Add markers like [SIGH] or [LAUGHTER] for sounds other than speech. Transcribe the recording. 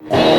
Bye. [LAUGHS]